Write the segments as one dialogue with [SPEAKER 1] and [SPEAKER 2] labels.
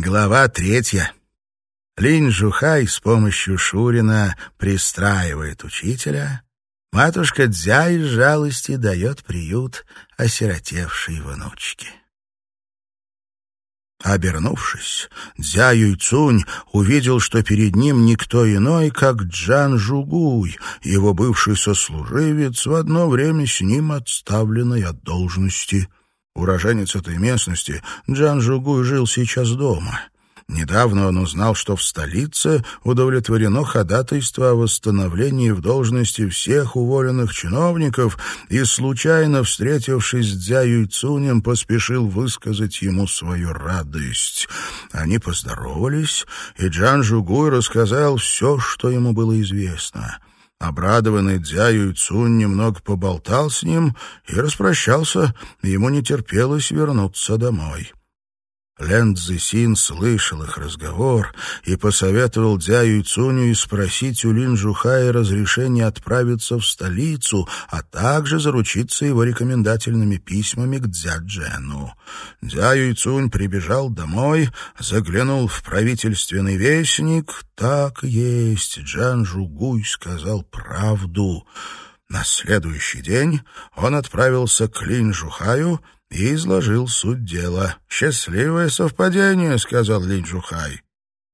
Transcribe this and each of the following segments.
[SPEAKER 1] Глава третья. Линь Жухай с помощью Шурина пристраивает учителя. Матушка Дзя из жалости дает приют осиротевшей внучке. Обернувшись, Дзя Юйцунь увидел, что перед ним никто иной, как Джан Жугуй, его бывший сослуживец, в одно время с ним отставленный от должности. Уроженец этой местности, Джан Жугуй жил сейчас дома. Недавно он узнал, что в столице удовлетворено ходатайство о восстановлении в должности всех уволенных чиновников и, случайно встретившись с Дзя Юйцунем, поспешил высказать ему свою радость. Они поздоровались, и Джан Жугуй рассказал все, что ему было известно. Обрадованный Дзя Юйцун немного поболтал с ним и распрощался. Ему не терпелось вернуться домой. Лэн Цзисин слышал их разговор и посоветовал Дзяю Цуню спросить у Лин Жухая разрешение отправиться в столицу, а также заручиться его рекомендательными письмами к Дзя Джену. Дзяю Цунь прибежал домой, заглянул в правительственный вестник. «Так есть, Джан Жугуй сказал правду». На следующий день он отправился к Лин Жухаю, и изложил суть дела. «Счастливое совпадение», — сказал Линь Жухай.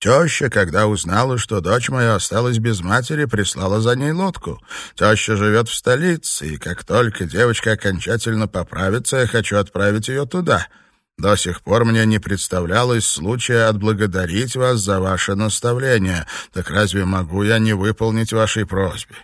[SPEAKER 1] Теща, когда узнала, что дочь моя осталась без матери, прислала за ней лодку. Теща живет в столице, и как только девочка окончательно поправится, я хочу отправить ее туда. До сих пор мне не представлялось случая отблагодарить вас за ваше наставление. Так разве могу я не выполнить вашей просьбе?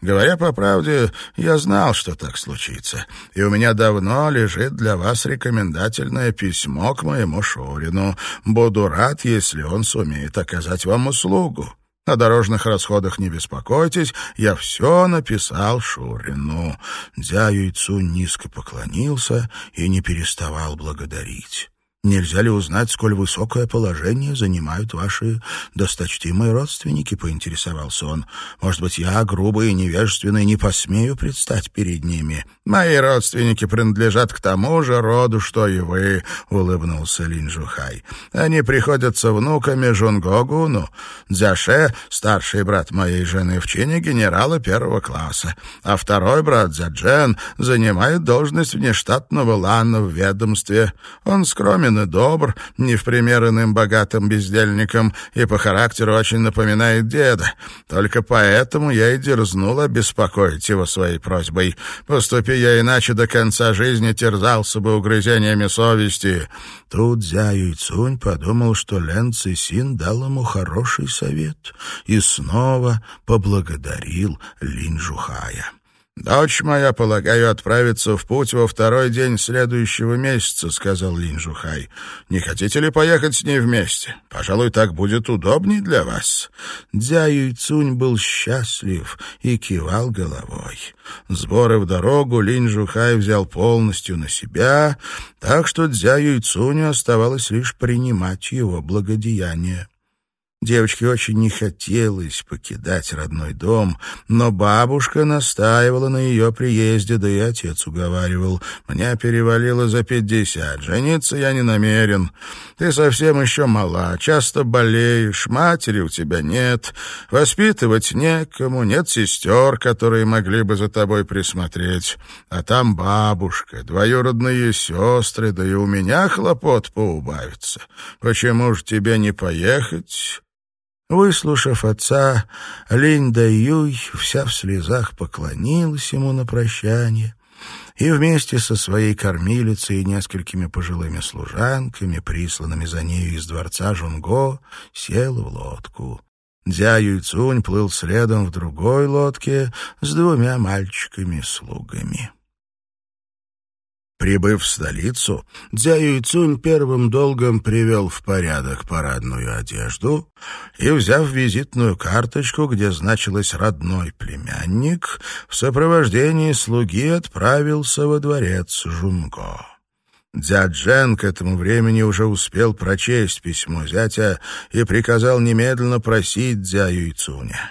[SPEAKER 1] Говоря по правде, я знал, что так случится, и у меня давно лежит для вас рекомендательное письмо к моему Шурину. Буду рад, если он сумеет оказать вам услугу. О дорожных расходах не беспокойтесь, я все написал Шурину». Дзя Юйцу низко поклонился и не переставал благодарить. Нельзя ли узнать, сколь высокое положение занимают ваши досточтимые родственники?» — поинтересовался он. «Может быть, я, грубый и невежественный, не посмею предстать перед ними?» «Мои родственники принадлежат к тому же роду, что и вы», — улыбнулся Лин Жухай. «Они приходятся внуками Жунгогуну. Дзяше, старший брат моей жены в чине генерала первого класса, а второй брат Дзяджен занимает должность внештатного лана в ведомстве. Он скромен и добр, не в пример иным богатым бездельникам, и по характеру очень напоминает деда. Только поэтому я и дерзнул обеспокоить его своей просьбой. Поступи я иначе, до конца жизни терзался бы угрызениями совести». Тут Зя Юйцунь подумал, что Лен Цисин дал ему хороший совет и снова поблагодарил Лин Жухая. «Дочь моя, полагаю, отправится в путь во второй день следующего месяца», — сказал Лин Жухай. «Не хотите ли поехать с ней вместе? Пожалуй, так будет удобней для вас». Дзя Юйцунь был счастлив и кивал головой. Сборы в дорогу Лин Жухай взял полностью на себя, так что Дзя Юйцуню оставалось лишь принимать его благодеяние. Девочке очень не хотелось покидать родной дом, но бабушка настаивала на ее приезде, да и отец уговаривал. «Мне перевалило за пятьдесят, жениться я не намерен. Ты совсем еще мала, часто болеешь, матери у тебя нет, воспитывать некому, нет сестер, которые могли бы за тобой присмотреть. А там бабушка, двоюродные сестры, да и у меня хлопот поубавится. Почему же тебе не поехать?» Выслушав отца, Линь Юй вся в слезах поклонилась ему на прощание и вместе со своей кормилицей и несколькими пожилыми служанками, присланными за нею из дворца Жунго, села в лодку. Дзя Юйцунь плыл следом в другой лодке с двумя мальчиками-слугами. Прибыв в столицу, Дзя Юйцунь первым долгом привел в порядок парадную одежду и, взяв визитную карточку, где значилось «родной племянник», в сопровождении слуги отправился во дворец Жунго. Дзя Джен к этому времени уже успел прочесть письмо зятя и приказал немедленно просить Дзя Юйцуня.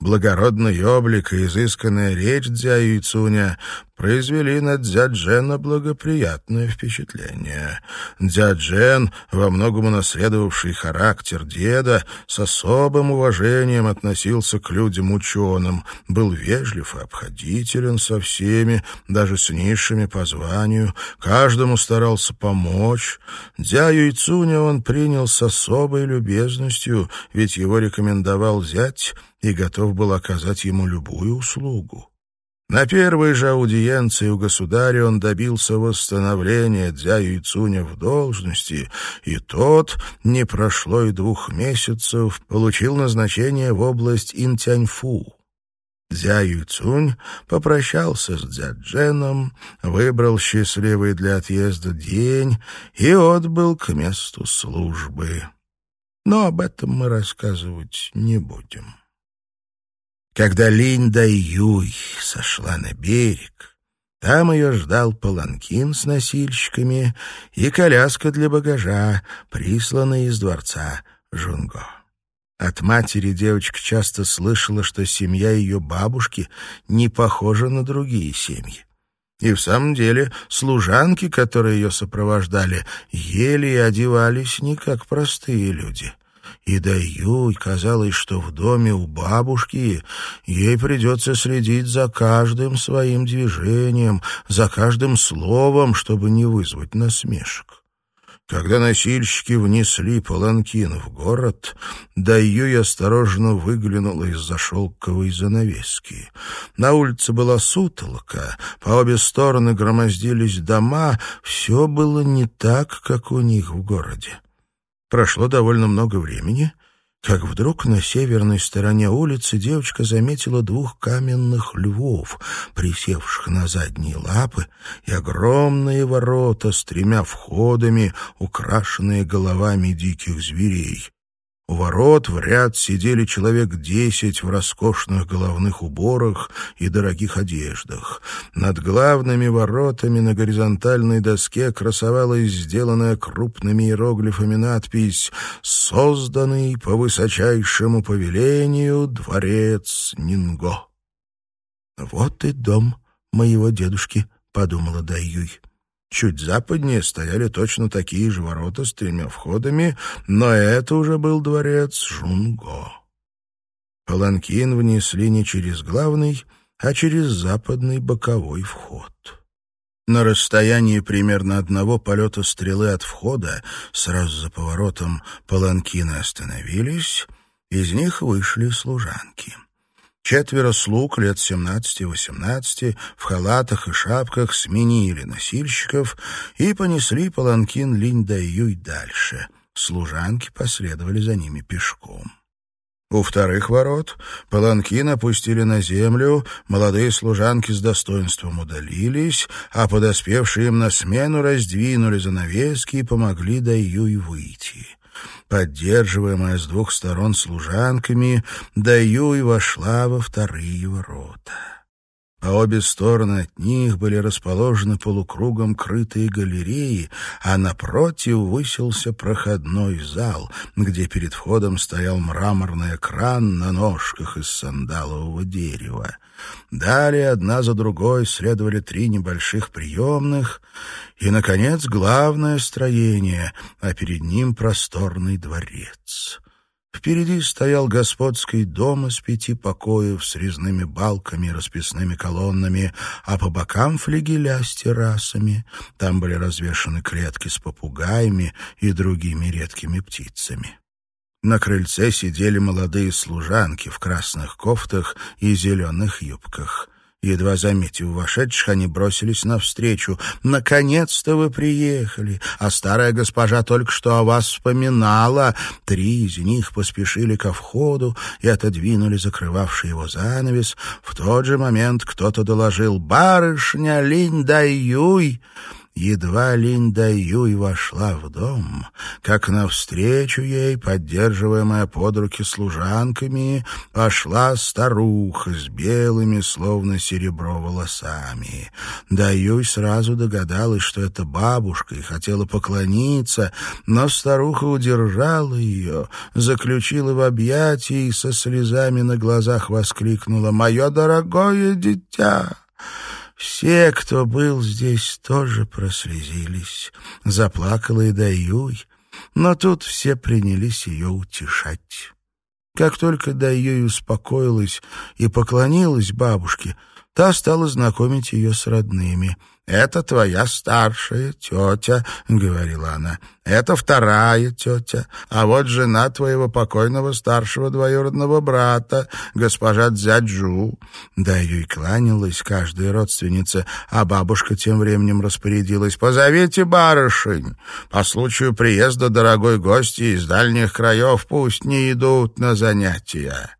[SPEAKER 1] Благородный облик и изысканная речь Дзя Юйцуня произвели на Дзяджена благоприятное впечатление. Дзяджен, во многом унаследовавший характер деда, с особым уважением относился к людям-ученым, был вежлив и обходителен со всеми, даже с низшими по званию, каждому старался помочь. Дзяю Ицуня он принял с особой любезностью, ведь его рекомендовал зять и готов был оказать ему любую услугу. На первой же аудиенции у государя он добился восстановления Дзяю Юйцуня в должности, и тот, не прошло и двух месяцев, получил назначение в область Интяньфу. Дзя Юйцунь попрощался с Дзядженом, выбрал счастливый для отъезда день и отбыл к месту службы. Но об этом мы рассказывать не будем. Когда Линь Дай Юй сошла на берег, там ее ждал паланкин с носильщиками и коляска для багажа, присланная из дворца Жунго. От матери девочка часто слышала, что семья ее бабушки не похожа на другие семьи. И в самом деле служанки, которые ее сопровождали, ели и одевались не как простые люди — и Даюй казалось, что в доме у бабушки ей придется следить за каждым своим движением, за каждым словом, чтобы не вызвать насмешек. Когда носильщики внесли паланкин в город, Даюй осторожно выглянула из-за шелковой занавески. На улице была сутолока, по обе стороны громоздились дома, все было не так, как у них в городе. Прошло довольно много времени, как вдруг на северной стороне улицы девочка заметила двух каменных львов, присевших на задние лапы, и огромные ворота с тремя входами, украшенные головами диких зверей. У ворот в ряд сидели человек десять в роскошных головных уборах и дорогих одеждах. Над главными воротами на горизонтальной доске красовалась сделанная крупными иероглифами надпись «Созданный по высочайшему повелению дворец Нинго». «Вот и дом моего дедушки», — подумала Даюй. Чуть западнее стояли точно такие же ворота с тремя входами, но это уже был дворец Жунго. Паланкин внесли не через главный, а через западный боковой вход. На расстоянии примерно одного полета стрелы от входа, сразу за поворотом, паланкины остановились, из них вышли служанки. Четверо слуг лет семнадцати-восемнадцати в халатах и шапках сменили носильщиков и понесли паланкин Линь-Даюй дальше. Служанки последовали за ними пешком. У вторых ворот паланкин опустили на землю, молодые служанки с достоинством удалились, а подоспевшие им на смену раздвинули занавески и помогли Даюй выйти. Поддерживаемая с двух сторон служанками, Даюй вошла во вторые ворота. По обе стороны от них были расположены полукругом крытые галереи, а напротив высился проходной зал, где перед входом стоял мраморный экран на ножках из сандалового дерева. Далее одна за другой следовали три небольших приемных и, наконец, главное строение, а перед ним просторный дворец. Впереди стоял господский дом из пяти покоев с резными балками и расписными колоннами, а по бокам флигеля с террасами. Там были развешаны клетки с попугаями и другими редкими птицами. На крыльце сидели молодые служанки в красных кофтах и зеленых юбках. Едва заметив вошедших, они бросились навстречу. «Наконец-то вы приехали! А старая госпожа только что о вас вспоминала!» Три из них поспешили ко входу и отодвинули закрывавший его занавес. В тот же момент кто-то доложил «Барышня Линь-Дай-Юй!» Едва Линь Даюй вошла в дом, как навстречу ей, поддерживаемая под руки служанками, пошла старуха с белыми, словно серебро, волосами. Даюй сразу догадалась, что это бабушка, и хотела поклониться, но старуха удержала ее, заключила в объятия и со слезами на глазах воскликнула «Мое дорогое дитя!» Все, кто был здесь, тоже прослезились. Заплакала и Даюй, но тут все принялись ее утешать. Как только Даюй успокоилась и поклонилась бабушке, та стала знакомить ее с родными — «Это твоя старшая тетя», — говорила она. «Это вторая тетя, а вот жена твоего покойного старшего двоюродного брата, госпожа Дзяджу». Да и кланялась каждая родственница, а бабушка тем временем распорядилась. «Позовите барышень. По случаю приезда дорогой гости из дальних краев пусть не идут на занятия».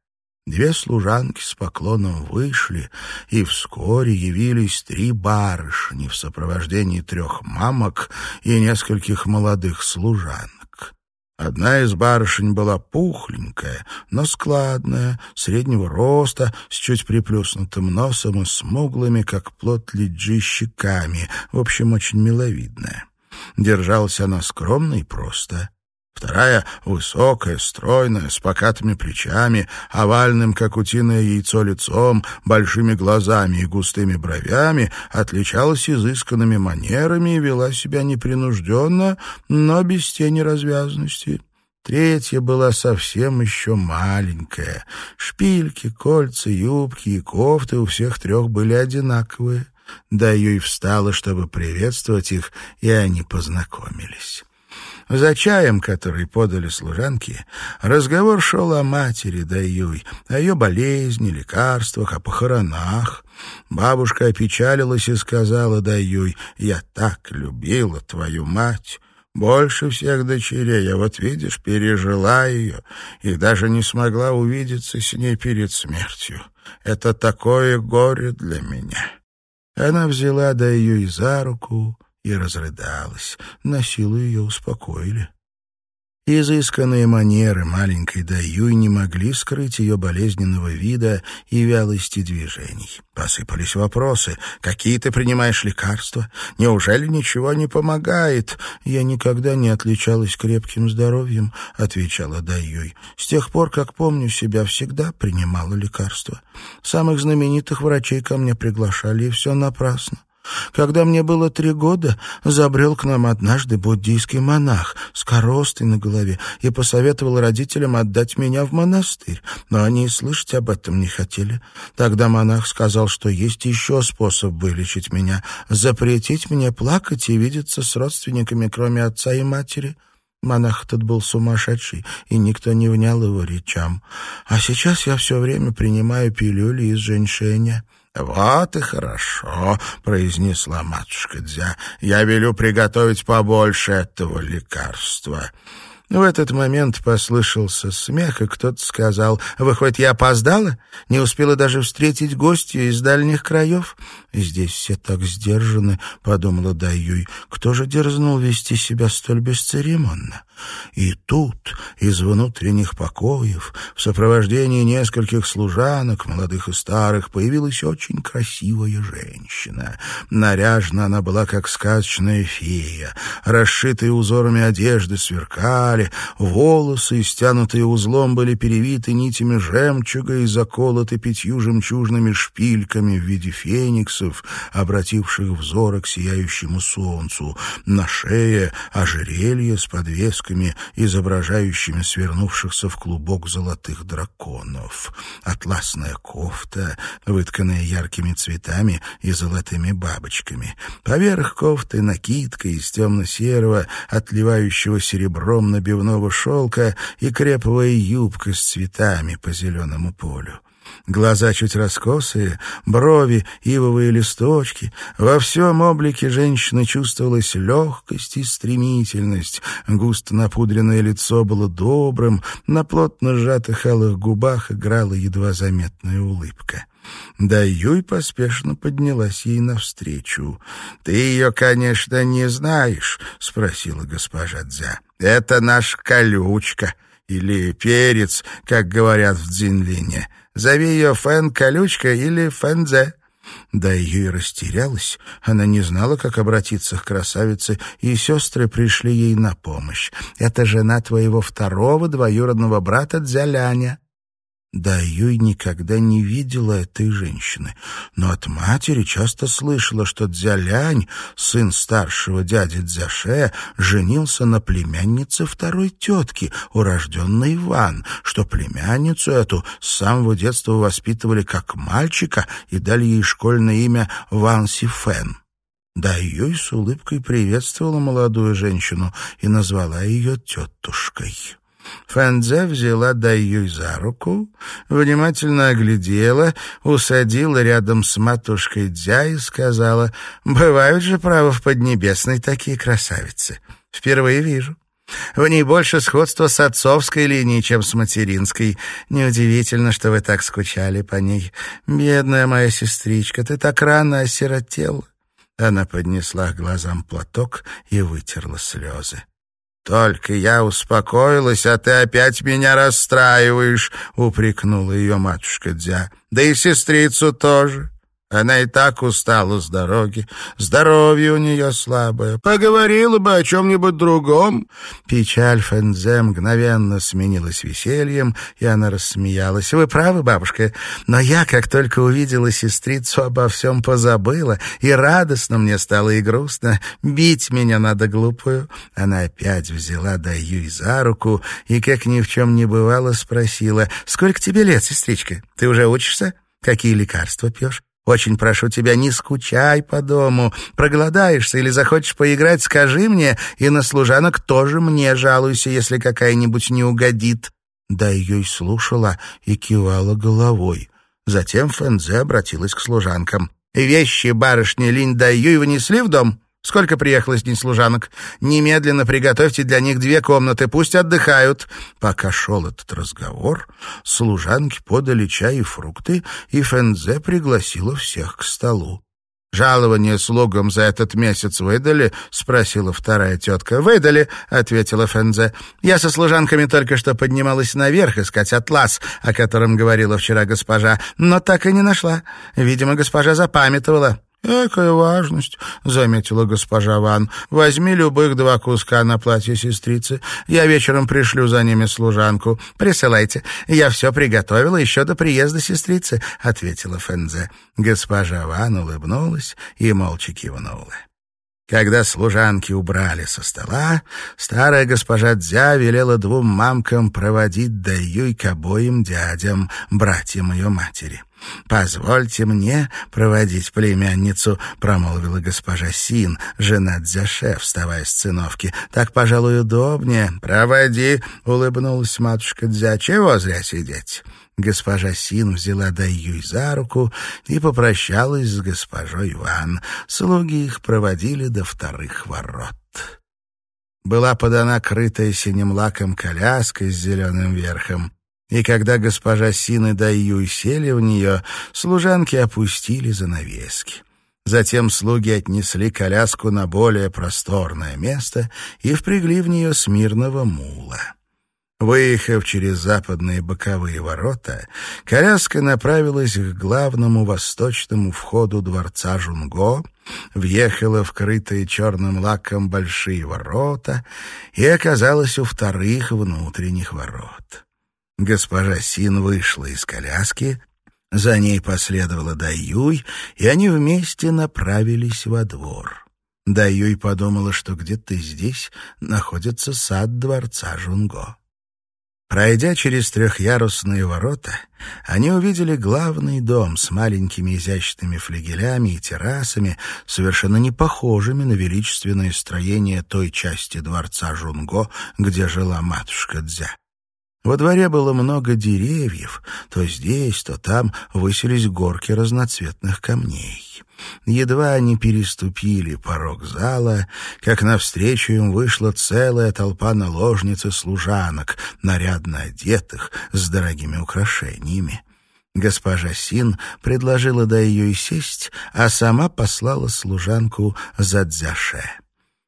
[SPEAKER 1] Две служанки с поклоном вышли, и вскоре явились три барышни в сопровождении трех мамок и нескольких молодых служанок. Одна из барышень была пухленькая, но складная, среднего роста, с чуть приплюснутым носом и смуглыми, как плод лиджи, щеками, в общем, очень миловидная. Держалась она скромно и просто. Вторая — высокая, стройная, с покатыми плечами, овальным, как утиное яйцо, лицом, большими глазами и густыми бровями, отличалась изысканными манерами и вела себя непринужденно, но без тени развязности. Третья была совсем еще маленькая. Шпильки, кольца, юбки и кофты у всех трех были одинаковые. Да Юй встала, чтобы приветствовать их, и они познакомились. За чаем, который подали служанки, разговор шел о матери Даюй, о ее болезни, лекарствах, о похоронах. Бабушка опечалилась и сказала Даюй, «Я так любила твою мать». Больше всех дочерей, а вот, видишь, пережила ее и даже не смогла увидеться с ней перед смертью. Это такое горе для меня. Она взяла да ее и за руку, и разрыдалась. На силу ее успокоили. Изысканные манеры маленькой Даюй не могли скрыть ее болезненного вида и вялости движений. Посыпались вопросы. «Какие ты принимаешь лекарства? Неужели ничего не помогает?» «Я никогда не отличалась крепким здоровьем», — отвечала Даюй. «С тех пор, как помню себя, всегда принимала лекарства. Самых знаменитых врачей ко мне приглашали, и все напрасно. Когда мне было три года, забрел к нам однажды буддийский монах с коростой на голове и посоветовал родителям отдать меня в монастырь, но они и слышать об этом не хотели. Тогда монах сказал, что есть еще способ вылечить меня, запретить мне плакать и видеться с родственниками, кроме отца и матери. Монах этот был сумасшедший, и никто не внял его речам. А сейчас я все время принимаю пилюли из женьшеня. «Вот и хорошо», — произнесла матушка Дзя. «Я велю приготовить побольше этого лекарства». В этот момент послышался смех, и кто-то сказал, «Выходит, я опоздала? Не успела даже встретить гостя из дальних краев?» «Здесь все так сдержаны», — подумала Даюй. «Кто же дерзнул вести себя столь бесцеремонно?» И тут из внутренних покоев в сопровождении нескольких служанок, молодых и старых, появилась очень красивая женщина. Наряжена она была, как сказочная фея. Расшитые узорами одежды сверкали, волосы, стянутые узлом, были перевиты нитями жемчуга и заколоты пятью жемчужными шпильками в виде фениксов, обративших взоры к сияющему солнцу. На шее ожерелье с подвеской фресками, изображающими свернувшихся в клубок золотых драконов. Атласная кофта, вытканная яркими цветами и золотыми бабочками. Поверх кофты накидка из темно-серого, отливающего серебром набивного шелка и креповая юбка с цветами по зеленому полю глаза чуть раскосые, брови, ивовые листочки. Во всем облике женщины чувствовалась легкость и стремительность. Густо напудренное лицо было добрым, на плотно сжатых алых губах играла едва заметная улыбка. Да Юй поспешно поднялась ей навстречу. «Ты ее, конечно, не знаешь?» — спросила госпожа Дзя. «Это наш колючка» или перец, как говорят в Дзинлине. Зови ее Фэн-колючка или Фэнзе». Да ее и растерялась. Она не знала, как обратиться к красавице, и сестры пришли ей на помощь. «Это жена твоего второго двоюродного брата Дзяляня». Да Юй никогда не видела этой женщины, но от матери часто слышала, что Дзялянь, сын старшего дяди Дзяше, женился на племяннице второй тетки, урожденной Ван, что племянницу эту с самого детства воспитывали как мальчика и дали ей школьное имя Ван Сифен. Да Юй с улыбкой приветствовала молодую женщину и назвала ее тетушкой. Фэнзе взяла Даюй за руку, внимательно оглядела, усадила рядом с матушкой Дзя и сказала, «Бывают же, право, в Поднебесной такие красавицы. Впервые вижу». В ней больше сходства с отцовской линией, чем с материнской. Неудивительно, что вы так скучали по ней. Бедная моя сестричка, ты так рано осиротела. Она поднесла к глазам платок и вытерла слезы. «Только я успокоилась, а ты опять меня расстраиваешь», — упрекнула ее матушка Дзя. «Да и сестрицу тоже. Она и так устала с дороги. Здоровье у нее слабое. Поговорила бы о чем-нибудь другом. Печаль Фэнзе мгновенно сменилась весельем, и она рассмеялась. «Вы правы, бабушка, но я, как только увидела сестрицу, обо всем позабыла, и радостно мне стало и грустно. Бить меня надо глупую». Она опять взяла Даюй за руку и, как ни в чем не бывало, спросила, «Сколько тебе лет, сестричка? Ты уже учишься? Какие лекарства пьешь? Очень прошу тебя, не скучай по дому. Проголодаешься или захочешь поиграть, скажи мне, и на служанок тоже мне жалуйся, если какая-нибудь не угодит». Да ее и слушала и кивала головой. Затем Фэнзе обратилась к служанкам. «Вещи барышни Линь Даюй внесли в дом?» Сколько приехало с ней служанок? Немедленно приготовьте для них две комнаты, пусть отдыхают». Пока шел этот разговор, служанки подали чай и фрукты, и Фензе пригласила всех к столу. «Жалование слугам за этот месяц выдали?» — спросила вторая тетка. «Выдали», — ответила Фензе. «Я со служанками только что поднималась наверх искать атлас, о котором говорила вчера госпожа, но так и не нашла. Видимо, госпожа запамятовала». «Экая важность», — заметила госпожа Ван. «Возьми любых два куска на платье сестрицы. Я вечером пришлю за ними служанку. Присылайте. Я все приготовила еще до приезда сестрицы», — ответила Фэнзе. Госпожа Ван улыбнулась и молча кивнула. Когда служанки убрали со стола, старая госпожа Дзя велела двум мамкам проводить Даюй к обоим дядям, братьям ее матери. «Позвольте мне проводить племянницу», — промолвила госпожа Син, жена Дзяше, вставая с циновки. «Так, пожалуй, удобнее». «Проводи», — улыбнулась матушка Дзя. «Чего зря сидеть?» Госпожа Син взяла Даюй за руку и попрощалась с госпожой Ван. Слуги их проводили до вторых ворот. Была подана крытая синим лаком коляска с зеленым верхом. И когда госпожа Син и Даюй сели в нее, служанки опустили занавески. Затем слуги отнесли коляску на более просторное место и впрягли в нее смирного мула. Выехав через западные боковые ворота, коляска направилась к главному восточному входу дворца Жунго, въехала в крытые черным лаком большие ворота и оказалась у вторых внутренних ворот. Госпожа Син вышла из коляски, за ней последовала Даюй, и они вместе направились во двор. Даюй подумала, что где-то здесь находится сад дворца Жунго. Пройдя через трехъярусные ворота, они увидели главный дом с маленькими изящными флигелями и террасами, совершенно не похожими на величественное строение той части дворца Жунго, где жила матушка Дзя. Во дворе было много деревьев, то здесь, то там высились горки разноцветных камней. Едва они переступили порог зала, как навстречу им вышла целая толпа наложниц и служанок, нарядно одетых, с дорогими украшениями. Госпожа Син предложила до ее и сесть, а сама послала служанку за Дзяше.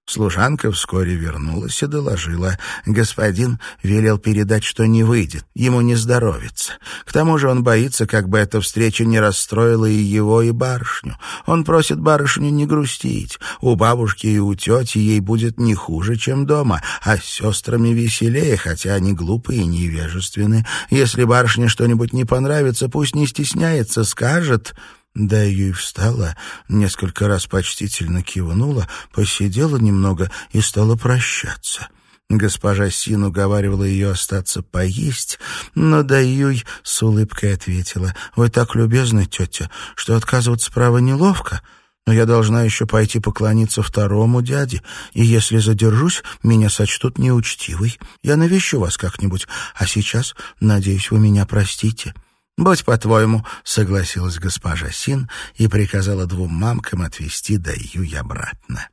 [SPEAKER 1] Служанка вскоре вернулась и доложила. Господин велел передать, что не выйдет, ему не здоровится. К тому же он боится, как бы эта встреча не расстроила и его, и барышню. Он просит барышню не грустить. У бабушки и у тети ей будет не хуже, чем дома, а с сестрами веселее, хотя они глупые и невежественны. Если барышне что-нибудь не понравится, пусть не стесняется, скажет... Да и встала, несколько раз почтительно кивнула, посидела немного и стала прощаться. Госпожа Син уговаривала ее остаться поесть, но Даюй с улыбкой ответила, «Вы так любезны, тетя, что отказываться права неловко, но я должна еще пойти поклониться второму дяде, и если задержусь, меня сочтут неучтивой. Я навещу вас как-нибудь, а сейчас, надеюсь, вы меня простите». «Будь по-твоему», — согласилась госпожа Син и приказала двум мамкам отвезти Даюй обратно.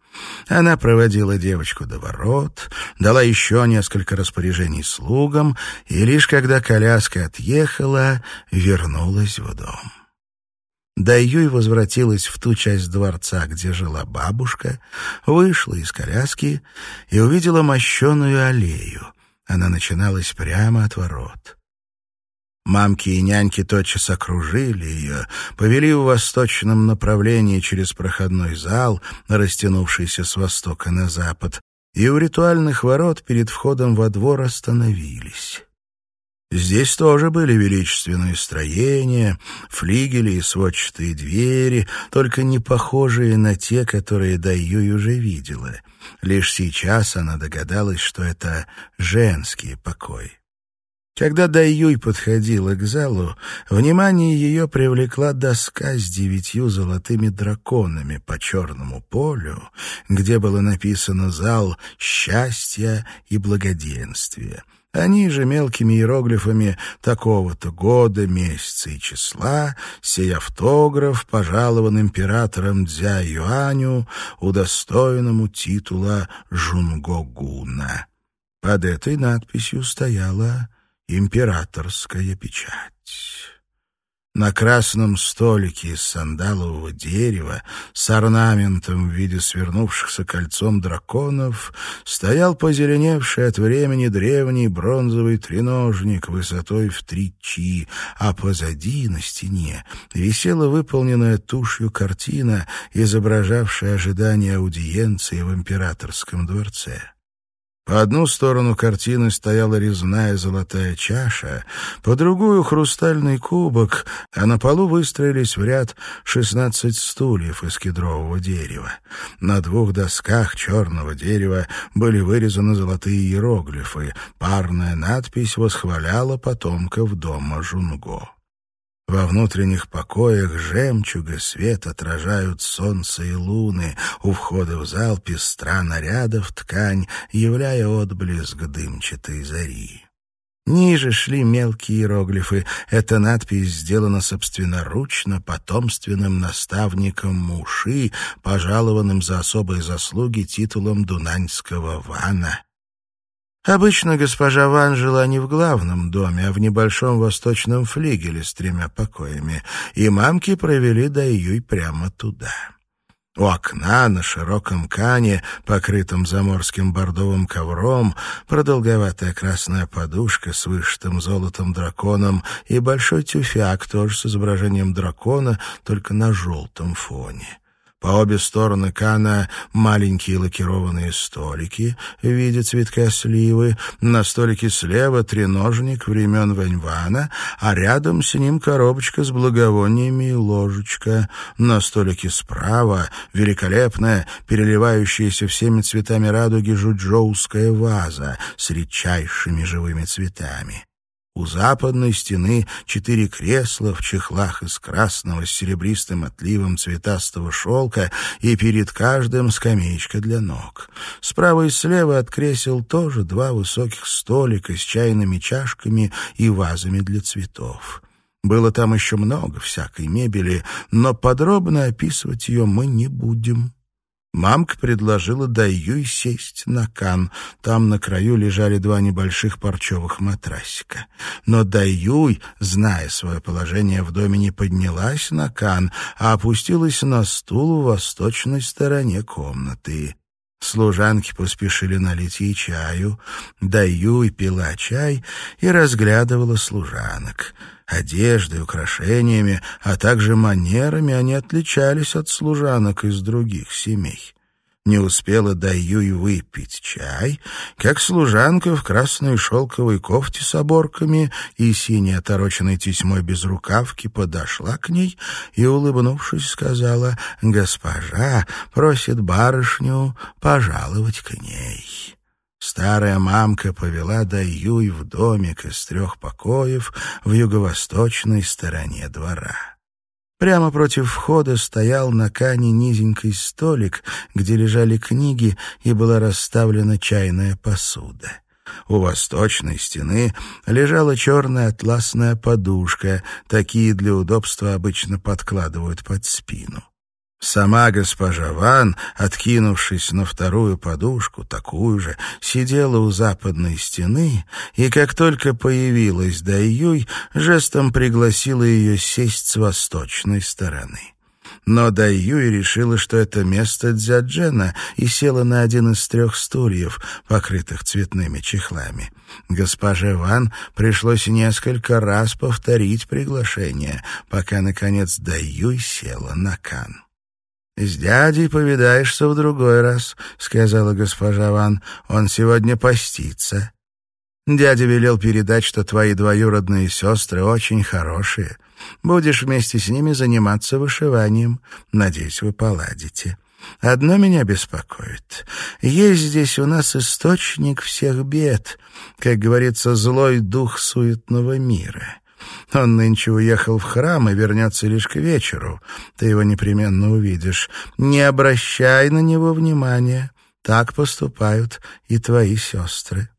[SPEAKER 1] Она проводила девочку до ворот, дала еще несколько распоряжений слугам, и лишь когда коляска отъехала, вернулась в дом. Даюй возвратилась в ту часть дворца, где жила бабушка, вышла из коляски и увидела мощеную аллею. Она начиналась прямо от ворот. Мамки и няньки тотчас окружили ее, повели в восточном направлении через проходной зал, растянувшийся с востока на запад, и у ритуальных ворот перед входом во двор остановились. Здесь тоже были величественные строения, флигели и сводчатые двери, только не похожие на те, которые Даюй уже видела. Лишь сейчас она догадалась, что это женские покои. Когда Дайюй подходила к залу, внимание ее привлекла доска с девятью золотыми драконами по черному полю, где было написано «Зал счастья и благоденствия». Они же мелкими иероглифами такого-то года, месяца и числа сей автограф пожалован императором Дзя Юаню, удостоенному титула Жунгогуна. Под этой надписью стояла императорская печать. На красном столике из сандалового дерева с орнаментом в виде свернувшихся кольцом драконов стоял позеленевший от времени древний бронзовый треножник высотой в три чи, а позади на стене висела выполненная тушью картина, изображавшая ожидание аудиенции в императорском дворце. По одну сторону картины стояла резная золотая чаша, по другую — хрустальный кубок, а на полу выстроились в ряд шестнадцать стульев из кедрового дерева. На двух досках черного дерева были вырезаны золотые иероглифы. Парная надпись восхваляла потомков дома Жунго. Во внутренних покоях жемчуга свет отражают солнце и луны. У входа в зал пестра нарядов ткань, являя отблеск дымчатой зари. Ниже шли мелкие иероглифы. Эта надпись сделана собственноручно потомственным наставником Муши, пожалованным за особые заслуги титулом Дунаньского вана. Обычно госпожа Ван жила не в главном доме, а в небольшом восточном флигеле с тремя покоями, и мамки провели Даюй прямо туда. У окна на широком кане, покрытом заморским бордовым ковром, продолговатая красная подушка с вышитым золотом драконом и большой тюфяк тоже с изображением дракона, только на желтом фоне. По обе стороны кана маленькие лакированные столики в виде цветка сливы. На столике слева треножник времен Ваньвана, а рядом с ним коробочка с благовониями и ложечка. На столике справа великолепная, переливающаяся всеми цветами радуги жуджоуская ваза с редчайшими живыми цветами. У западной стены четыре кресла в чехлах из красного с серебристым отливом цветастого шелка и перед каждым скамеечка для ног. Справа и слева от кресел тоже два высоких столика с чайными чашками и вазами для цветов. Было там еще много всякой мебели, но подробно описывать ее мы не будем. Мамка предложила Даюй сесть на кан. Там на краю лежали два небольших парчевых матрасика. Но Даюй, зная свое положение в доме, не поднялась на кан, а опустилась на стул в восточной стороне комнаты. Служанки поспешили налить ей чаю. Даюй пила чай и разглядывала служанок. Одеждой, украшениями, а также манерами они отличались от служанок из других семей. Не успела Даюй выпить чай, как служанка в красной шелковой кофте с оборками и синей отороченной тесьмой без рукавки подошла к ней и, улыбнувшись, сказала «Госпожа просит барышню пожаловать к ней». Старая мамка повела Даюй в домик из трех покоев в юго-восточной стороне двора. Прямо против входа стоял на кане низенький столик, где лежали книги и была расставлена чайная посуда. У восточной стены лежала черная атласная подушка, такие для удобства обычно подкладывают под спину. Сама госпожа Ван, откинувшись на вторую подушку, такую же, сидела у западной стены, и как только появилась Дайюй, жестом пригласила ее сесть с восточной стороны. Но Дайюй решила, что это место Дзяджена, и села на один из трех стульев, покрытых цветными чехлами. Госпоже Ван пришлось несколько раз повторить приглашение, пока, наконец, Дайюй села на кан. «С дядей повидаешься в другой раз», — сказала госпожа Ван. «Он сегодня постится». Дядя велел передать, что твои двоюродные сестры очень хорошие. Будешь вместе с ними заниматься вышиванием. Надеюсь, вы поладите. Одно меня беспокоит. Есть здесь у нас источник всех бед, как говорится, злой дух суетного мира. Он нынче уехал в храм и вернется лишь к вечеру. Ты его непременно увидишь. Не обращай на него внимания. Так поступают и твои сестры.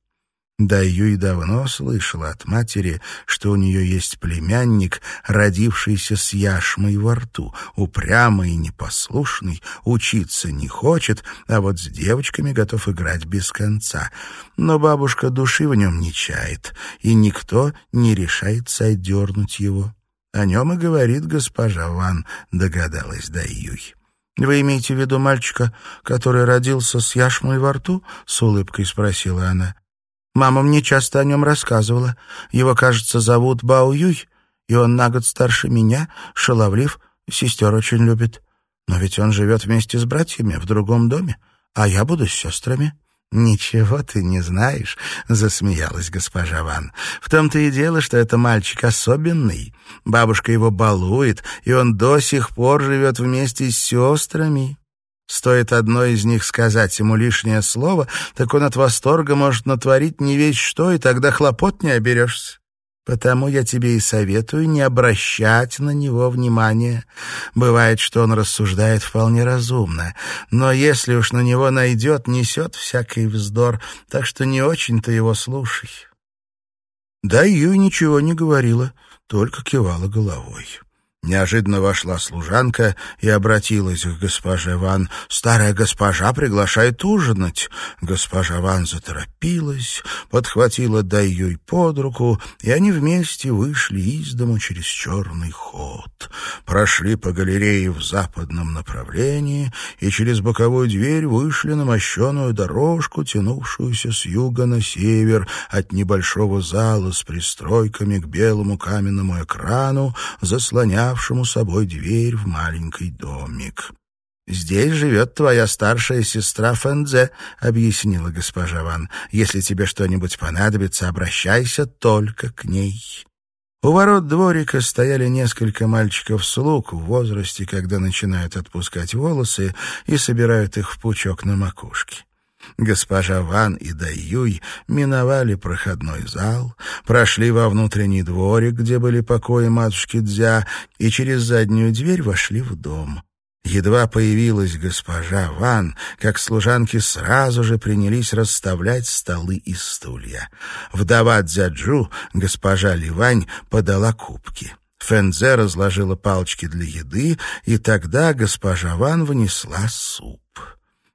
[SPEAKER 1] Да Юй давно слышала от матери, что у нее есть племянник, родившийся с яшмой во рту, упрямый и непослушный, учиться не хочет, а вот с девочками готов играть без конца. Но бабушка души в нем не чает, и никто не решается отдернуть его. О нем и говорит госпожа Ван, догадалась Даюй. «Вы имеете в виду мальчика, который родился с яшмой во рту?» — с улыбкой спросила она. Мама мне часто о нем рассказывала. Его, кажется, зовут Бао Юй, и он на год старше меня, шаловлив, сестер очень любит. Но ведь он живет вместе с братьями в другом доме, а я буду с сестрами». «Ничего ты не знаешь», — засмеялась госпожа Ван. «В том-то и дело, что это мальчик особенный. Бабушка его балует, и он до сих пор живет вместе с сестрами. Стоит одной из них сказать ему лишнее слово, так он от восторга может натворить не весь что, и тогда хлопот не оберешься. Потому я тебе и советую не обращать на него внимания. Бывает, что он рассуждает вполне разумно, но если уж на него найдет, несет всякий вздор, так что не очень-то его слушай. Да Ю ничего не говорила, только кивала головой. Неожиданно вошла служанка и обратилась к госпоже Ван. «Старая госпожа приглашает ужинать». Госпожа Ван заторопилась, подхватила Дайюй под руку, и они вместе вышли из дому через черный ход. Прошли по галерее в западном направлении и через боковую дверь вышли на мощеную дорожку, тянувшуюся с юга на север от небольшого зала с пристройками к белому каменному экрану, заслоняя представлявшему собой дверь в маленький домик. «Здесь живет твоя старшая сестра Фэнзе», — объяснила госпожа Ван. «Если тебе что-нибудь понадобится, обращайся только к ней». У ворот дворика стояли несколько мальчиков-слуг в возрасте, когда начинают отпускать волосы и собирают их в пучок на макушке. Госпожа Ван и Даюй миновали проходной зал, прошли во внутренний дворик, где были покои матушки Дзя, и через заднюю дверь вошли в дом. Едва появилась госпожа Ван, как служанки сразу же принялись расставлять столы и стулья. Вдова Дзяджу, госпожа Ливань, подала кубки. Фэнзе разложила палочки для еды, и тогда госпожа Ван внесла суп.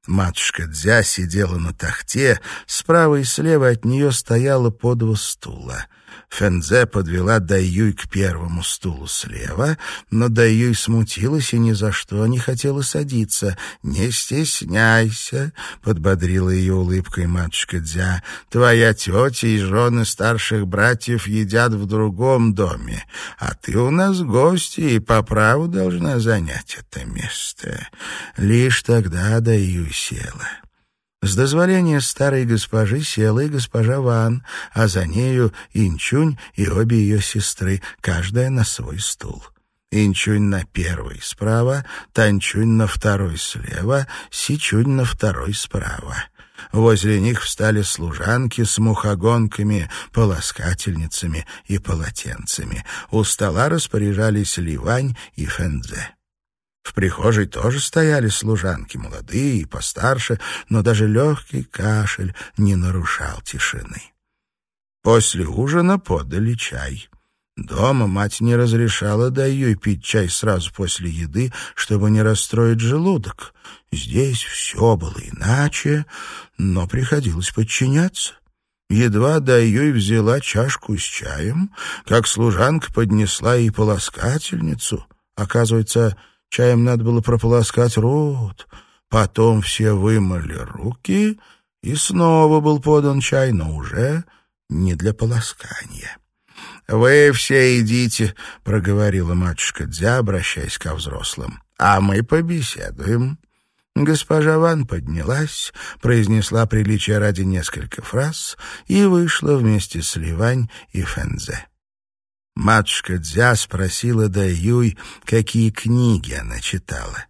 [SPEAKER 1] Матушка Дзя сидела на тахте, справа и слева от нее стояло по два стула. Фэнзе подвела Даюй к первому стулу слева, но Даюй смутилась и ни за что не хотела садиться. «Не стесняйся», — подбодрила ее улыбкой матушка Дзя. «Твоя тетя и жены старших братьев едят в другом доме, а ты у нас гость и по праву должна занять это место». Лишь тогда Даюй села. С дозволения старой госпожи села и госпожа Ван, а за нею Инчунь и обе ее сестры, каждая на свой стул. Инчунь на первый справа, Танчунь на второй слева, Сичунь на второй справа. Возле них встали служанки с мухогонками, полоскательницами и полотенцами. У стола распоряжались Ливань и Фэнзе. В прихожей тоже стояли служанки, молодые и постарше, но даже легкий кашель не нарушал тишины. После ужина подали чай. Дома мать не разрешала Даюй пить чай сразу после еды, чтобы не расстроить желудок. Здесь все было иначе, но приходилось подчиняться. Едва Даюй взяла чашку с чаем, как служанка поднесла ей полоскательницу. Оказывается, Чаем надо было прополоскать рот. Потом все вымыли руки, и снова был подан чай, но уже не для полоскания. «Вы все идите», — проговорила матушка Дзя, обращаясь ко взрослым, — «а мы побеседуем». Госпожа Ван поднялась, произнесла приличия ради несколько фраз и вышла вместе с Ливань и Фэнзе. Матушка Дзя спросила Даюй, какие книги она читала.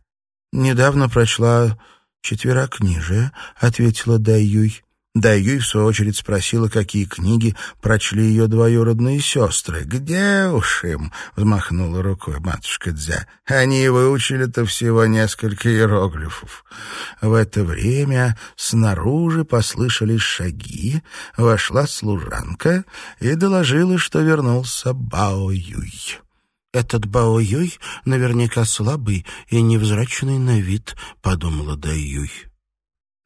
[SPEAKER 1] «Недавно прочла четверокнижие», — ответила Даюй. Да Юй, в свою очередь, спросила, какие книги прочли ее двоюродные сестры. «Где уж им?» — взмахнула рукой матушка Дзя. «Они выучили-то всего несколько иероглифов». В это время снаружи послышались шаги, вошла служанка и доложила, что вернулся Бао Юй. «Этот Бао Юй наверняка слабый и невзрачный на вид», — подумала Дай Юй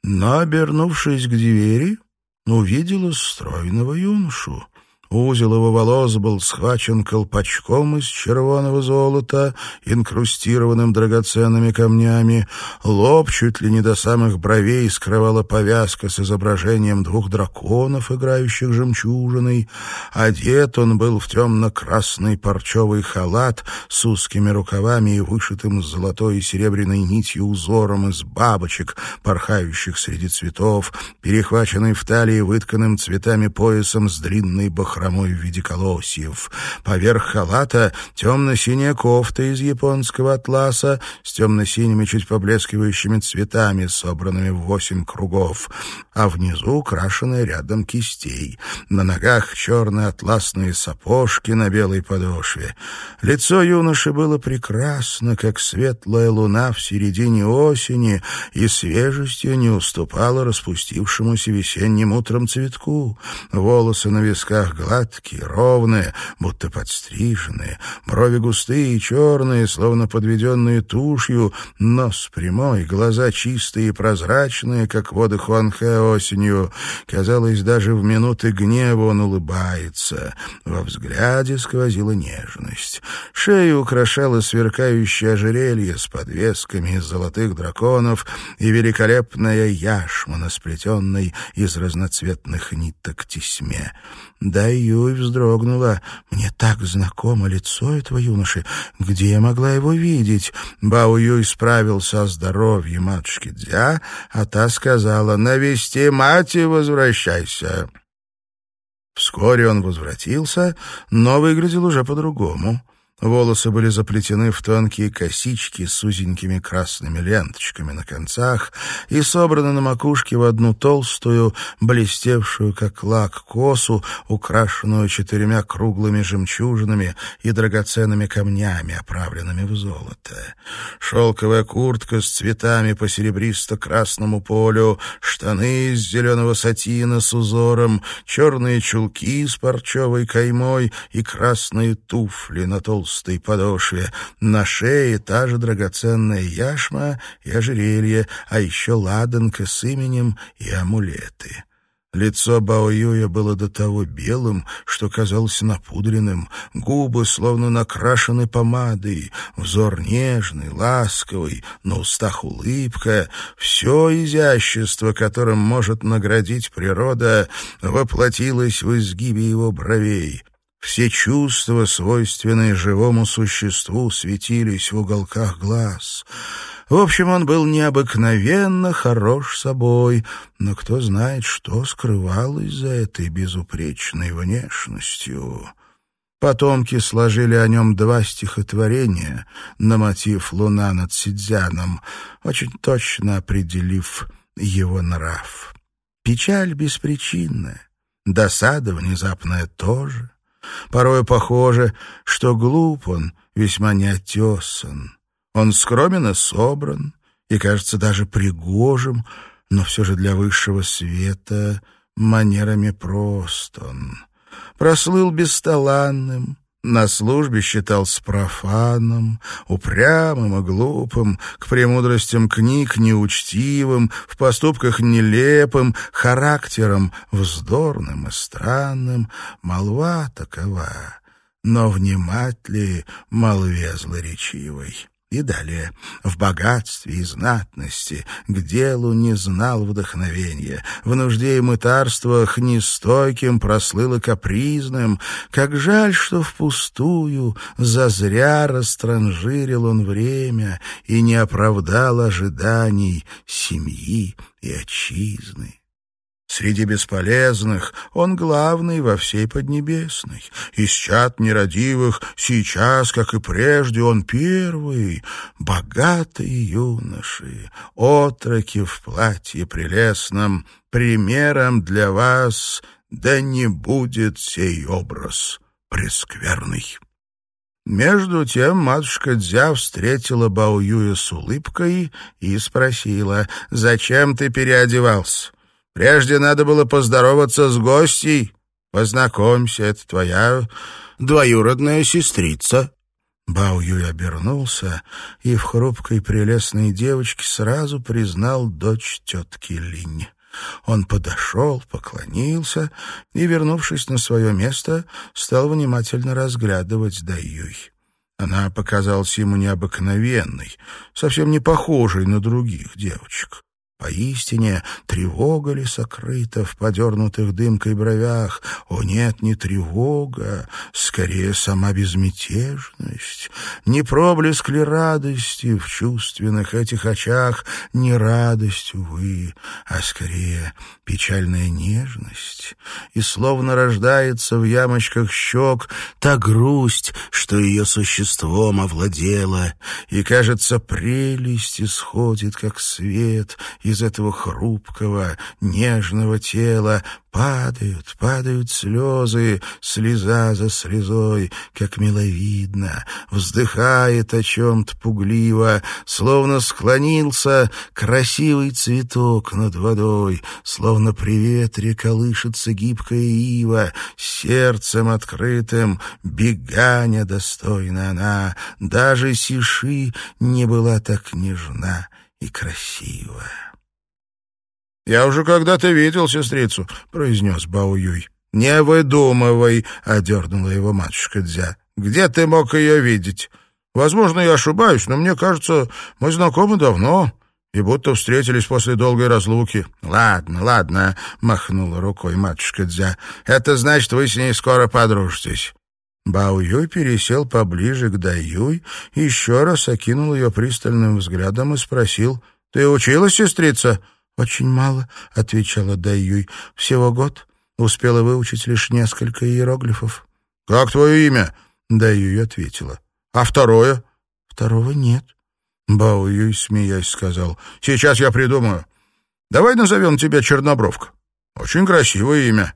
[SPEAKER 1] но, обернувшись к двери, увидела стройного юношу. Узел его волос был схвачен колпачком из червоного золота, инкрустированным драгоценными камнями. Лоб чуть ли не до самых бровей скрывала повязка с изображением двух драконов, играющих жемчужиной. Одет он был в темно-красный парчевый халат с узкими рукавами и вышитым золотой и серебряной нитью узором из бабочек, порхающих среди цветов, перехваченный в талии вытканным цветами поясом с длинной бахромой бахромой в виде колосьев. Поверх халата темно-синяя кофта из японского атласа с темно-синими чуть поблескивающими цветами, собранными в восемь кругов, а внизу украшенная рядом кистей. На ногах черные атласные сапожки на белой подошве. Лицо юноши было прекрасно, как светлая луна в середине осени, и свежестью не уступало распустившемуся весенним утром цветку. Волосы на висках гладкие, ровные, будто подстриженные, брови густые и черные, словно подведенные тушью, нос прямой, глаза чистые и прозрачные, как воды Хуанхэ осенью. Казалось, даже в минуты гнева он улыбается. Во взгляде сквозила нежность. Шею украшало сверкающее ожерелье с подвесками из золотых драконов и великолепная яшма, сплетенной из разноцветных ниток тесьме. Да Юй вздрогнула. «Мне так знакомо лицо этого юноши. Где я могла его видеть?» Бао Юй справился о здоровье матушки Дзя, а та сказала «Навести мать и возвращайся». Вскоре он возвратился, но выглядел уже по-другому. Волосы были заплетены в тонкие косички с узенькими красными ленточками на концах и собраны на макушке в одну толстую, блестевшую как лак косу, украшенную четырьмя круглыми жемчужинами и драгоценными камнями, оправленными в золото. Шелковая куртка с цветами по серебристо-красному полю, штаны из зеленого сатина с узором, черные чулки с парчевой каймой и красные туфли на толстом толстой подошве. На шее та же драгоценная яшма и ожерелье, а еще ладанка с именем и амулеты. Лицо Баоюя было до того белым, что казалось напудренным, губы словно накрашены помадой, взор нежный, ласковый, на устах улыбка. Все изящество, которым может наградить природа, воплотилось в изгибе его бровей. Все чувства, свойственные живому существу, светились в уголках глаз — в общем, он был необыкновенно хорош собой, но кто знает, что скрывалось за этой безупречной внешностью. Потомки сложили о нем два стихотворения на мотив «Луна над Сидзяном», очень точно определив его нрав. Печаль беспричинная, досада внезапная тоже. Порой похоже, что глуп он, весьма неотесан. Он скромен и собран, и кажется даже пригожим, но все же для высшего света манерами прост он. Прослыл бесталанным, на службе считался профаном, упрямым и глупым, к премудростям книг неучтивым, в поступках нелепым, характером вздорным и странным. Молва такова, но внимать ли молве злоречивой? И далее. В богатстве и знатности, к делу не знал вдохновения, в нужде и мытарствах нестойким прослыл капризным. Как жаль, что впустую, зазря растранжирил он время и не оправдал ожиданий семьи и отчизны. Среди бесполезных он главный во всей Поднебесной. Из чад нерадивых сейчас, как и прежде, он первый. Богатые юноши, отроки в платье прелестном, примером для вас да не будет сей образ прескверный. Между тем матушка Дзя встретила Бао Юя с улыбкой и спросила, «Зачем ты переодевался?» Прежде надо было поздороваться с гостей. Познакомься, это твоя двоюродная сестрица». Бао Юй обернулся и в хрупкой прелестной девочке сразу признал дочь тетки Линь. Он подошел, поклонился и, вернувшись на свое место, стал внимательно разглядывать Даюй. Она показалась ему необыкновенной, совсем не похожей на других девочек. Поистине, тревога ли сокрыта в подернутых дымкой бровях? О нет, не тревога, скорее сама безмятежность. Не проблеск ли радости в чувственных этих очах, не радость, увы, а скорее печальная нежность. И словно рождается в ямочках щек та грусть, что ее существом овладела, и, кажется, прелесть исходит, как свет — из этого хрупкого, нежного тела падают, падают слезы, слеза за слезой, как миловидно, вздыхает о чем-то пугливо, словно склонился красивый цветок над водой, словно при ветре колышется гибкая ива, сердцем открытым, беганя достойна она, даже Сиши не была так нежна и красива. «Я уже когда-то видел сестрицу», — произнес Бао Юй. «Не выдумывай», — одернула его матушка Дзя. «Где ты мог ее видеть? Возможно, я ошибаюсь, но мне кажется, мы знакомы давно» и будто встретились после долгой разлуки. «Ладно, ладно», — махнула рукой матушка Дзя. «Это значит, вы с ней скоро подружитесь». Бао Юй пересел поближе к Дай Юй, еще раз окинул ее пристальным взглядом и спросил, «Ты училась, сестрица?» «Очень мало», — отвечала Дайюй. «Всего год. Успела выучить лишь несколько иероглифов». «Как твое имя?» — Дайюй ответила. «А второе?» «Второго нет». Бао Юй, смеясь, сказал. «Сейчас я придумаю. Давай назовем тебя Чернобровка. Очень красивое имя».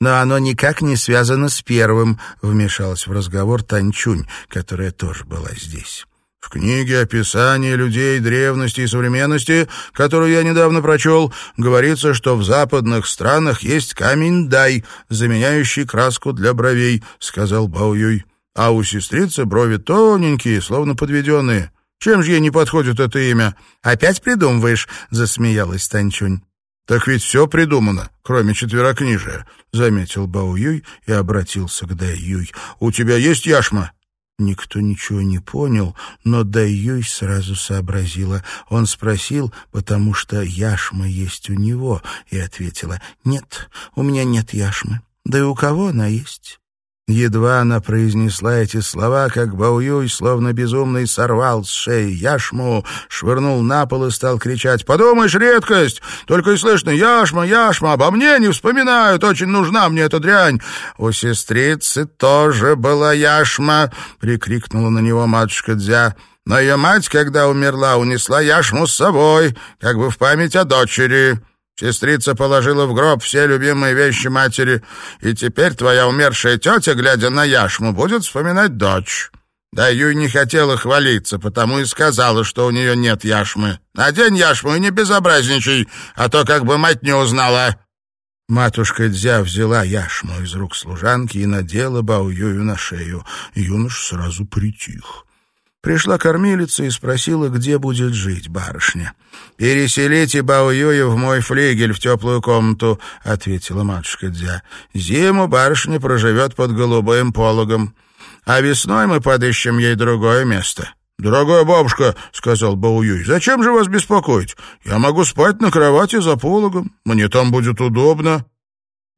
[SPEAKER 1] «Но оно никак не связано с первым», — вмешалась в разговор Танчунь, которая тоже была здесь. В книге «Описание людей древности и современности», которую я недавно прочел, говорится, что в западных странах есть камень дай, заменяющий краску для бровей, — сказал Баоюй. а у сестрицы брови тоненькие, словно подведенные. Чем же ей не подходит это имя? Опять придумываешь, засмеялась Танчунь. Так ведь все придумано, кроме четверокнижия, заметил Бао Юй и обратился к Дай Юй. У тебя есть яшма? Никто ничего не понял, но Дай Юй сразу сообразила. Он спросил, потому что яшма есть у него, и ответила, «Нет, у меня нет яшмы. Да и у кого она есть?» Едва она произнесла эти слова, как Бауюй, словно безумный, сорвал с шеи яшму, швырнул на пол и стал кричать «Подумаешь, редкость! Только и слышно «Яшма, яшма! Обо мне не вспоминают! Очень нужна мне эта дрянь!» «У сестрицы тоже была яшма!» — прикрикнула на него матушка Дзя. «Но ее мать, когда умерла, унесла яшму с собой, как бы в память о дочери». Сестрица положила в гроб все любимые вещи матери, и теперь твоя умершая тетя, глядя на яшму, будет вспоминать дочь. Да Юй не хотела хвалиться, потому и сказала, что у нее нет яшмы. Надень яшму и не безобразничай, а то как бы мать не узнала». Матушка Дзя взяла яшму из рук служанки и надела Бао Юю на шею. Юнош сразу притих. Пришла кормилица и спросила, где будет жить барышня. «Переселите Баоюю в мой флигель в теплую комнату», — ответила матушка Дзя. «Зиму барышня проживет под голубым пологом, а весной мы подыщем ей другое место». «Дорогая бабушка», — сказал Бауюй, — «зачем же вас беспокоить? Я могу спать на кровати за пологом. Мне там будет удобно».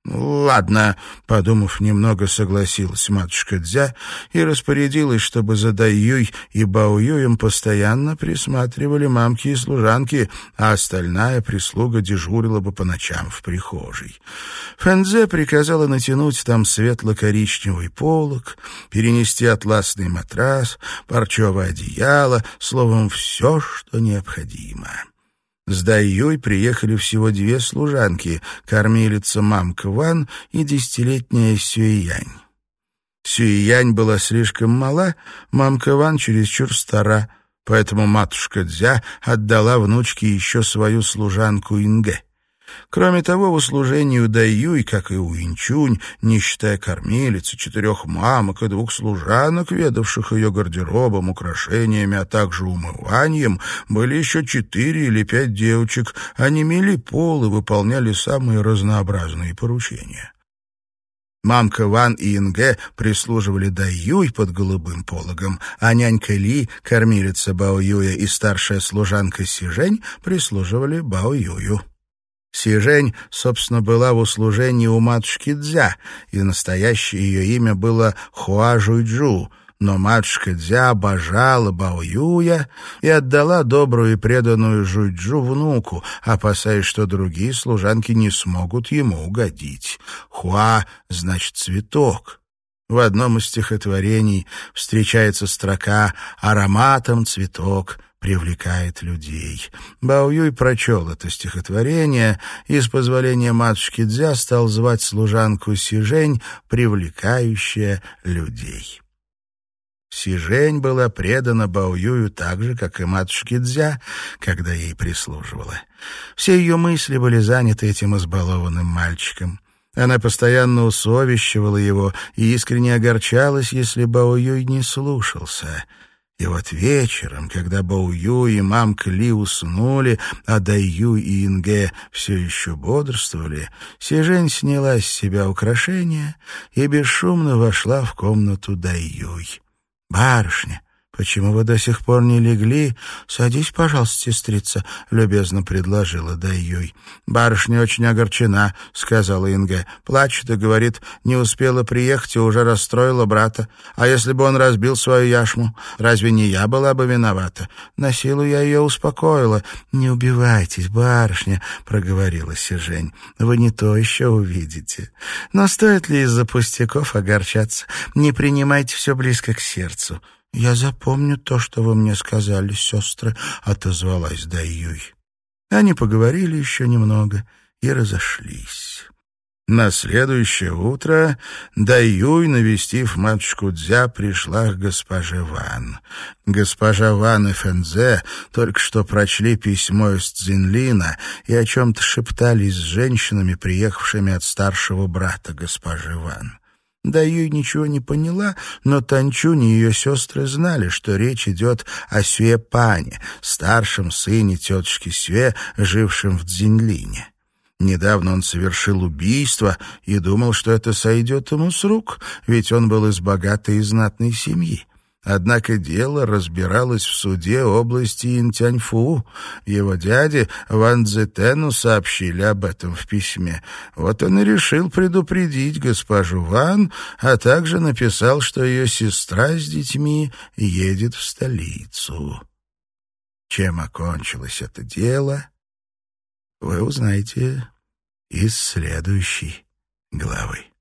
[SPEAKER 1] «Ладно», — подумав немного, согласилась матушка Дзя и распорядилась, чтобы за Даюй и Баоюем постоянно присматривали мамки и служанки, а остальная прислуга дежурила бы по ночам в прихожей. Фэнзе приказала натянуть там светло-коричневый полог, перенести атласный матрас, парчевое одеяло, словом, все, что необходимо. С Дайюй приехали всего две служанки, кормилица мамка Ван и десятилетняя Сюиянь. Сюиянь была слишком мала, мамка Ван чересчур стара, поэтому матушка Дзя отдала внучке еще свою служанку Инге. Кроме того, в услужении у Даюй, как и у Инчунь, не считая кормилицы, четырех мамок и двух служанок, ведавших ее гардеробом, украшениями, а также умыванием, были еще четыре или пять девочек. Они мели пол и выполняли самые разнообразные поручения. Мамка Ван и Инге прислуживали Даюй под голубым пологом, а нянька Ли, кормилица Бао Юя и старшая служанка Сижень прислуживали Бао Юю. Сижень, собственно, была в услужении у матушки Дзя, и настоящее ее имя было Хуа Жуйджу, но матушка Дзя обожала Бао Юя и отдала добрую и преданную Жуйджу внуку, опасаясь, что другие служанки не смогут ему угодить. Хуа значит «цветок». В одном из стихотворений встречается строка «Ароматом цветок привлекает людей. Бао Юй прочел это стихотворение и, с позволения матушки Дзя, стал звать служанку Сижень, привлекающая людей. Сижень была предана Бао Юю так же, как и матушке Дзя, когда ей прислуживала. Все ее мысли были заняты этим избалованным мальчиком. Она постоянно усовещивала его и искренне огорчалась, если Бао Юй не слушался — и вот вечером, когда Бау Ю и мамка Ли уснули, а Дай Ю и Инге все еще бодрствовали, Сижень сняла с себя украшения и бесшумно вошла в комнату Дай Юй. «Барышня, «Почему вы до сих пор не легли? Садись, пожалуйста, сестрица», — любезно предложила Дайюй. «Барышня очень огорчена», — сказала Инга. «Плачет и говорит, не успела приехать и уже расстроила брата. А если бы он разбил свою яшму, разве не я была бы виновата? На силу я ее успокоила. Не убивайтесь, барышня», — проговорила Сижень. «Вы не то еще увидите. Но стоит ли из-за пустяков огорчаться? Не принимайте все близко к сердцу». «Я запомню то, что вы мне сказали, сестры», — отозвалась Даюй. Они поговорили еще немного и разошлись. На следующее утро Даюй, навестив матушку Дзя, пришла к госпоже Ван. Госпожа Ван и Фэнзе только что прочли письмо из Цзинлина и о чем-то шептались с женщинами, приехавшими от старшего брата госпожи Ван. Даюй ничего не поняла, но Танчунь и ее сестры знали, что речь идет о Сюэпане, старшем сыне тетушки Сюэ, жившем в Дзинлине. Недавно он совершил убийство и думал, что это сойдет ему с рук, ведь он был из богатой и знатной семьи. Однако дело разбиралось в суде области Интяньфу. Его дяде Ван Цзетену сообщили об этом в письме. Вот он и решил предупредить госпожу Ван, а также написал, что ее сестра с детьми едет в столицу. Чем окончилось это дело, вы узнаете из следующей главы.